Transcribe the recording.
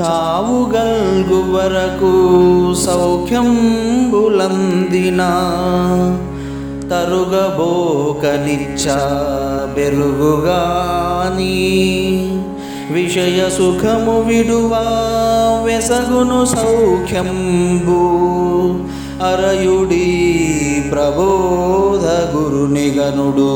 చావుగల్గు వరకు సౌఖ్యం బులందిన తరుగబోకనిచ్చ బెరుగుగాని విషయ సుఖము విడువా వెసగును సౌఖ్యంబు. అరయుడి ప్రబోధ గురునిగనుడు.